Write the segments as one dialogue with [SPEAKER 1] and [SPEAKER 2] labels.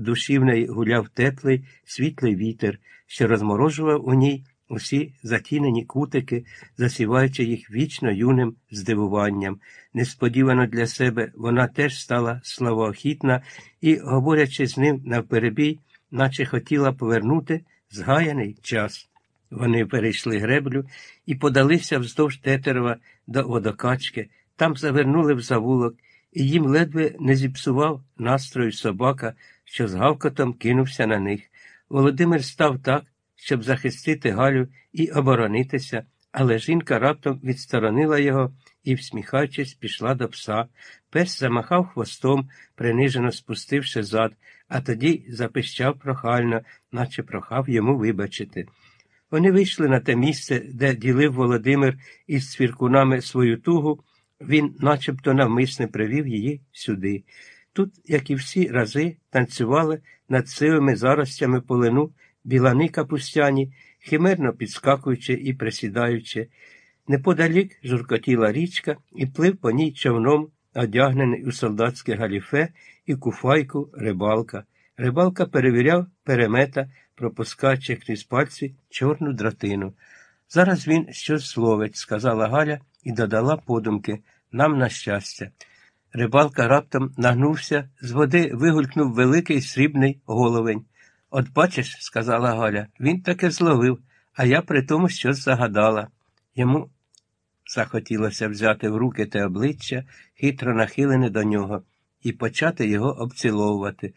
[SPEAKER 1] Душі в неї гуляв теплий, світлий вітер, що розморожував у ній усі затінені кутики, засіваючи їх вічно юним здивуванням. Несподівано для себе вона теж стала славоохітна і, говорячи з ним навперебій, наче хотіла повернути згаяний час. Вони перейшли греблю і подалися вздовж Тетерова до водокачки, там завернули в завулок, і їм ледве не зіпсував настрою собака, що з гавкотом кинувся на них. Володимир став так, щоб захистити Галю і оборонитися, але жінка раптом відсторонила його і, всміхаючись, пішла до пса. Пес замахав хвостом, принижено спустивши зад, а тоді запищав прохально, наче прохав йому вибачити. Вони вийшли на те місце, де ділив Володимир із цвіркунами свою тугу, він начебто навмисне привів її сюди. Тут, як і всі рази, танцювали над сивими заростями полину білани капустяні, химерно підскакуючи і присідаючи. Неподалік журкотіла річка і плив по ній човном, одягнений у солдатське галіфе і куфайку рибалка. Рибалка перевіряв перемета, пропускаючи крізь пальці чорну дратину. Зараз він щось словить, сказала Галя і додала подумки нам на щастя. Рибалка раптом нагнувся, з води вигулькнув великий срібний головень. От бачиш, сказала Галя, він таки зловив, а я при тому щось загадала. Йому захотілося взяти в руки те обличчя, хитро нахилене до нього, і почати його обціловувати.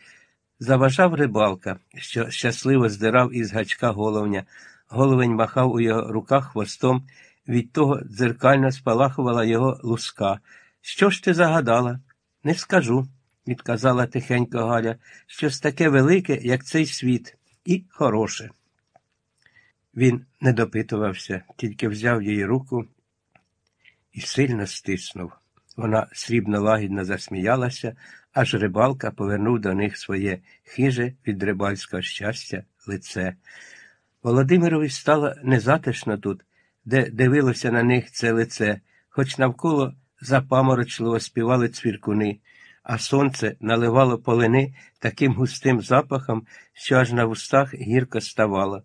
[SPEAKER 1] Заважав рибалка, що щасливо здирав із гачка головня. Головень махав у його руках хвостом, від того дзеркально спалахувала його луска. Що ж ти загадала? Не скажу відказала тихенько Галя, щось таке велике, як цей світ, і хороше. Він не допитувався, тільки взяв її руку і сильно стиснув. Вона срібно лагідно засміялася, аж рибалка повернув до них своє хиже від рибальського щастя лице. Володимирові стало незатишно тут, де дивилося на них це лице, хоч навколо запаморочливо співали цвіркуни а сонце наливало полини таким густим запахом, що аж на вустах гірко ставало.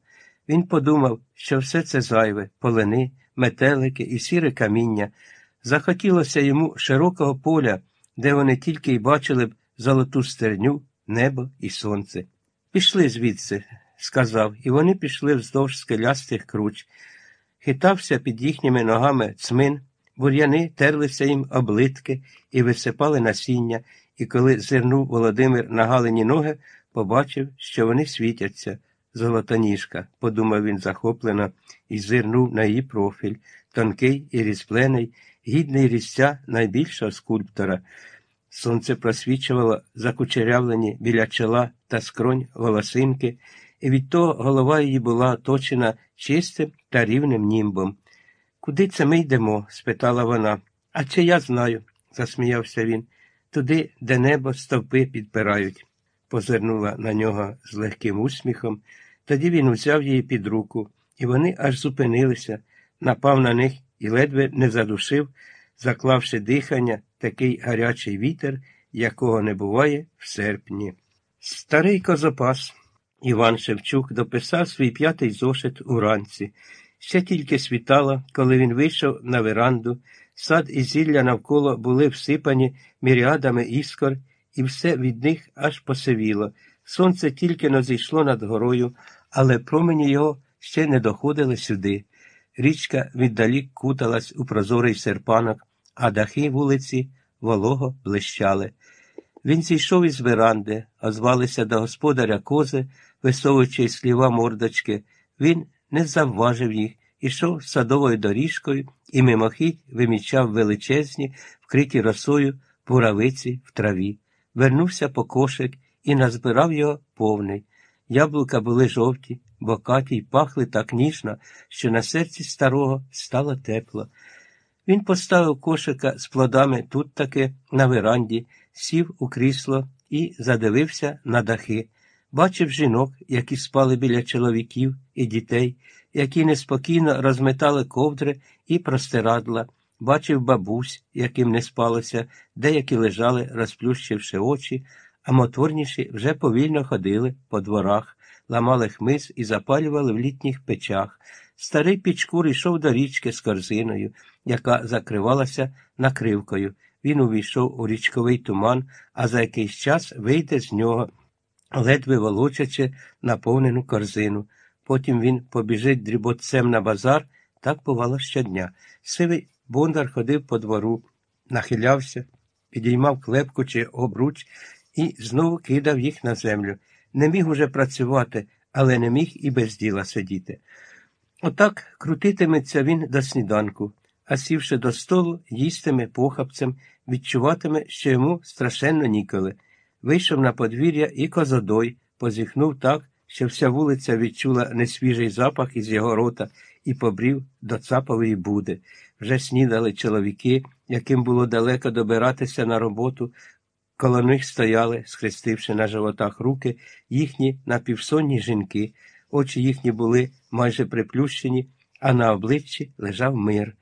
[SPEAKER 1] Він подумав, що все це зайве, полини, метелики і сіре каміння. Захотілося йому широкого поля, де вони тільки й бачили б золоту стерню, небо і сонце. Пішли звідси, сказав, і вони пішли вздовж скелястих круч. Хитався під їхніми ногами цмин, Бур'яни терлися їм облитки і висипали насіння, і коли зирнув Володимир на галині ноги, побачив, що вони світяться. Золотоніжка, подумав він захоплено, і зирнув на її профіль, тонкий і різплений, гідний різця найбільшого скульптора. Сонце просвічувало закучерявлені біля чола та скронь волосинки, і від того голова її була оточена чистим та рівним німбом. Куди це ми йдемо? спитала вона. А чи я знаю, засміявся він. Туди, де небо стовпи підпирають, позирнула на нього з легким усміхом. Тоді він узяв її під руку, і вони аж зупинилися, напав на них і ледве не задушив, заклавши дихання такий гарячий вітер, якого не буває в серпні. Старий козопас Іван Шевчук дописав свій п'ятий зошит уранці. Ще тільки світало, коли він вийшов на веранду, сад і зілля навколо були всипані міріадами іскор, і все від них аж посивіло. Сонце тільки но зійшло над горою, але промені його ще не доходили сюди. Річка віддалік куталась у прозорий серпанок, а дахи вулиці волого блищали. Він зійшов із веранди, озвалися до господаря кози, висовуючи сліва мордочки. Він не завважив їх, ішов садовою доріжкою і мимохідь вимічав величезні, вкриті росою пуравиці в траві, вернувся по кошик і назбирав його повний. Яблука були жовті, бокаті й пахли так ніжно, що на серці старого стало тепло. Він поставив кошика з плодами тут таки на веранді, сів у крісло і задивився на дахи. Бачив жінок, які спали біля чоловіків і дітей, які неспокійно розметали ковдри і простирадла, бачив бабусь, яким не спалося, деякі лежали, розплющивши очі, а моторніші вже повільно ходили по дворах, ламали хмиз і запалювали в літніх печах. Старий Пічкур йшов до річки з корзиною, яка закривалася накривкою. Він увійшов у річковий туман, а за якийсь час вийде з нього, ледве волочачи наповнену корзину. Потім він побіжить дріботцем на базар, так бувало щодня. Сивий бондар ходив по двору, нахилявся, підіймав клепку чи обруч і знову кидав їх на землю. Не міг уже працювати, але не міг і без діла сидіти. Отак крутитиметься він до сніданку, а сівши до столу, їстиме похапцем, відчуватиме, що йому страшенно ніколи. Вийшов на подвір'я і козодой, позіхнув так, що вся вулиця відчула несвіжий запах із його рота і побрів до цапової буди. Вже снідали чоловіки, яким було далеко добиратися на роботу. Коло них стояли, схрестивши на животах руки, їхні напівсонні жінки. Очі їхні були майже приплющені, а на обличчі лежав мир.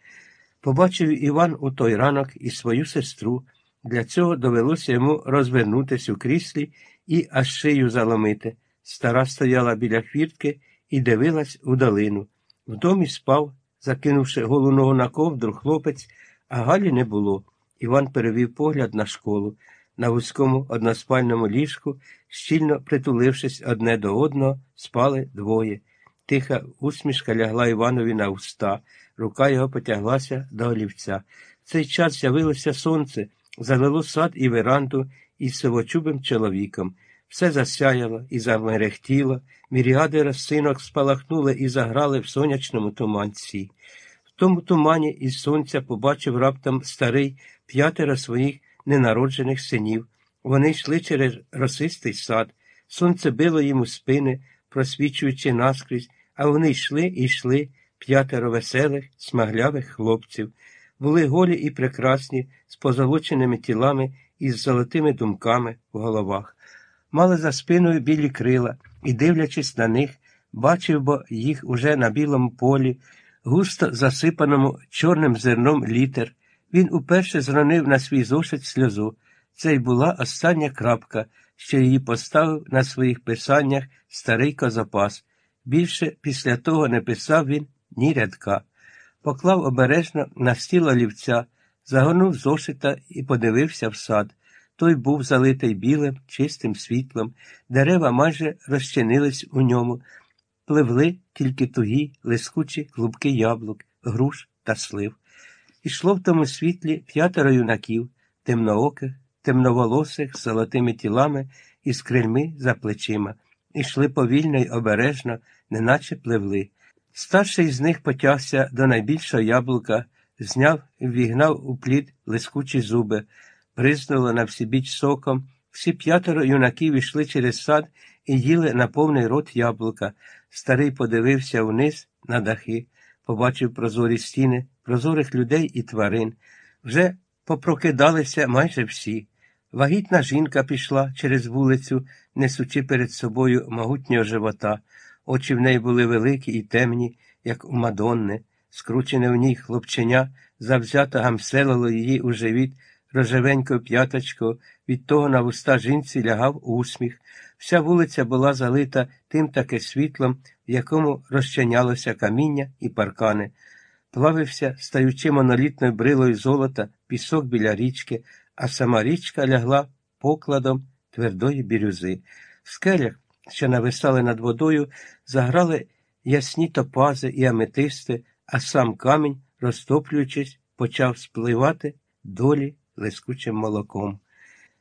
[SPEAKER 1] Побачив Іван у той ранок і свою сестру. Для цього довелося йому розвернутися у кріслі і аж шию заломити. Стара стояла біля хвіртки і дивилась у долину. В домі спав, закинувши голу ногу на ковдру, хлопець, а Галі не було. Іван перевів погляд на школу. На вузькому односпальному ліжку, щільно притулившись одне до одного, спали двоє. Тиха усмішка лягла Іванові на уста, рука його потяглася до олівця. В цей час з'явилося сонце, залило сад і веранду із сивочубим чоловіком. Все засяяло і замерехтіло, міріади розсинок спалахнули і заграли в сонячному туманці. В тому тумані із сонця побачив раптом старий п'ятеро своїх ненароджених синів. Вони йшли через росистий сад, сонце било їм у спини, просвічуючи наскрізь, а вони йшли і йшли п'ятеро веселих, смаглявих хлопців. Були голі і прекрасні, з позолоченими тілами і з золотими думками в головах. Мали за спиною білі крила і, дивлячись на них, бачив бо їх уже на білому полі, густо засипаному чорним зерном літер. Він уперше зронив на свій зошит сльозу. Це й була остання крапка, що її поставив на своїх писаннях старий козапас. Більше після того не писав він ні рядка. Поклав обережно на стіл олівця, загорнув зошита і подивився в сад. Той був залитий білим, чистим світлом, дерева майже розчинились у ньому, пливли тільки тугі, лискучі клубки яблук, груш та слив. Ішло в тому світлі п'ятеро юнаків, темнооких, темноволосих, з золотими тілами і з крильми за плечима. Ішли повільно й обережно, неначе пливли. Старший з них потягся до найбільшого яблука, зняв і вігнав у плід лискучі зуби, бризнуло на всібіч соком. Всі п'ятеро юнаків ішли через сад і їли на повний рот яблука. Старий подивився вниз на дахи, побачив прозорі стіни, прозорих людей і тварин. Вже попрокидалися майже всі. Вагітна жінка пішла через вулицю, несучи перед собою могутнього живота. Очі в неї були великі і темні, як у Мадонни. Скручене в ній хлопченя завзято гамселило її у живіт рожевенькою п'яточкою, від того на вуста жінці лягав усміх. Вся вулиця була залита тим таки світлом, в якому розчинялося каміння і паркани. Плавився, стаючи монолітною брилою золота, пісок біля річки, а сама річка лягла покладом твердої бірюзи. В скелях, що нависали над водою, заграли ясні топази і аметисти, а сам камінь, розтоплюючись, почав спливати долі лискучим молоком.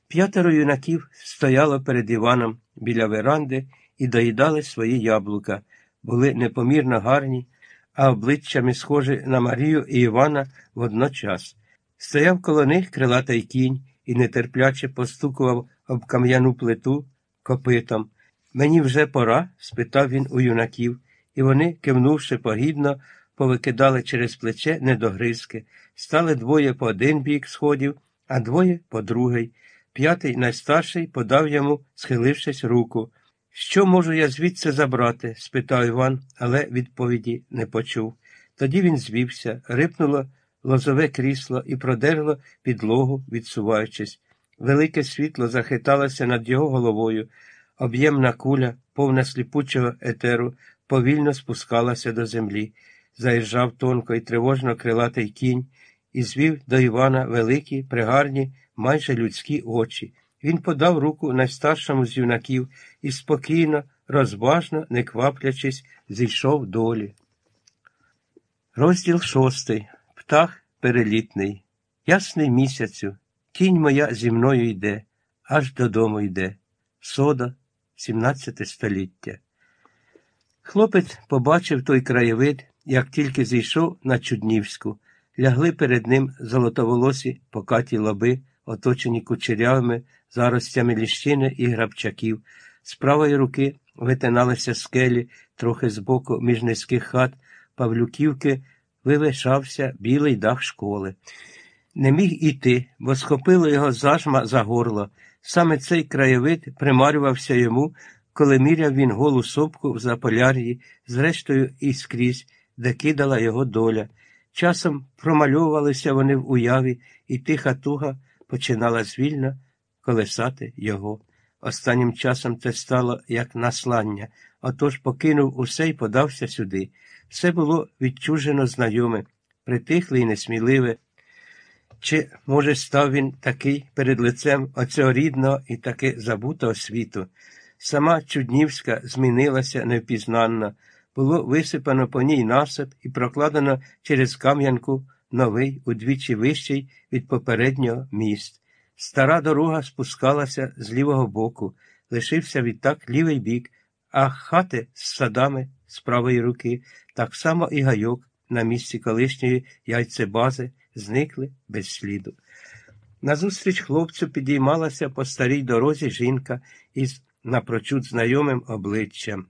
[SPEAKER 1] П'ятеро юнаків стояло перед Іваном біля веранди і доїдали свої яблука, були непомірно гарні, а обличчями схожі на Марію і Івана водночас. Стояв коло них крилатий кінь і нетерпляче постукував об кам'яну плиту копитом. Мені вже пора? спитав він у юнаків, і вони, кивнувши погідно, повикидали через плече недогризки. Стали двоє по один бік сходів, а двоє по другий. П'ятий найстарший подав йому, схилившись руку. Що можу я звідси забрати? спитав Іван, але відповіді не почув. Тоді він звівся, рипнуло лозове крісло і продерло підлогу, відсуваючись. Велике світло захиталося над його головою, об'ємна куля, повна сліпучого етеру, повільно спускалася до землі. Заїжджав тонко і тривожно крилатий кінь і звів до Івана великі, пригарні, майже людські очі. Він подав руку найстаршому з юнаків і спокійно, розважно, не кваплячись, зійшов долі. Розділ шостий. Птах перелітний. Ясний місяцю. Тінь моя зі мною йде, аж додому йде. Сода, 17 століття. Хлопець побачив той краєвид, як тільки зійшов на Чуднівську. Лягли перед ним золотоволосі покаті лоби, оточені кучерявими заростями ліщини і грабчаків. З правої руки витиналися скелі, трохи збоку між низьких хат Павлюківки вивишався білий дах школи. Не міг іти, бо схопило його зажма за горло. Саме цей краєвид примарювався йому, коли міряв він голу сопку в Заполяр'ї, зрештою і скрізь, де кидала його доля. Часом промальовувалися вони в уяві, і тиха туга починала звільно колесати його. Останнім часом це стало як наслання, отож покинув усе і подався сюди. Все було відчужено знайоме, притихле і несміливе. Чи, може, став він такий перед лицем оцього рідного і таки забутого світу? Сама Чуднівська змінилася невпізнанно, було висипано по ній насип і прокладено через кам'янку новий, удвічі вищий від попереднього міст. Стара дорога спускалася з лівого боку, лишився відтак лівий бік, а хати з садами з правої руки, так само і гайок на місці колишньої яйцебази зникли без сліду. Назустріч хлопцю підіймалася по старій дорозі жінка із напрочуд знайомим обличчям.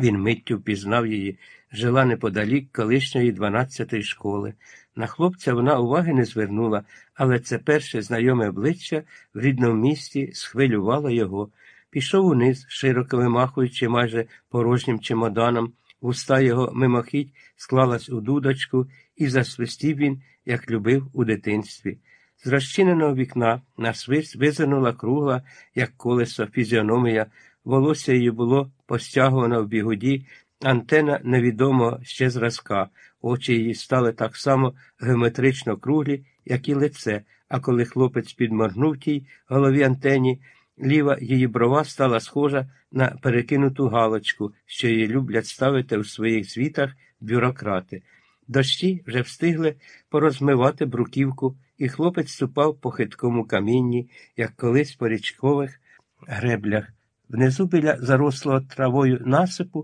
[SPEAKER 1] Він миттю впізнав її, жила неподалік колишньої дванадцятої школи. На хлопця вона уваги не звернула, але це перше знайоме обличчя в рідному місті схвилювало його. Пішов униз, широко вимахуючи майже порожнім чемоданом. Вуста його мимохідь склалась у дудочку, і засвистів він, як любив у дитинстві. З розчиненого вікна на свист визирнула кругла, як колесо, фізіономія, волосся її було постягувано в бігуді, антена невідомого ще зразка, очі її стали так само геометрично круглі, як і лице, а коли хлопець підморгнув тій голові антені, ліва її брова стала схожа на перекинуту галочку, що її люблять ставити у своїх звітах бюрократи. Дощі вже встигли порозмивати бруківку, і хлопець ступав по хиткому камінні, як колись по річкових греблях. Внизу біля зарослого травою насипу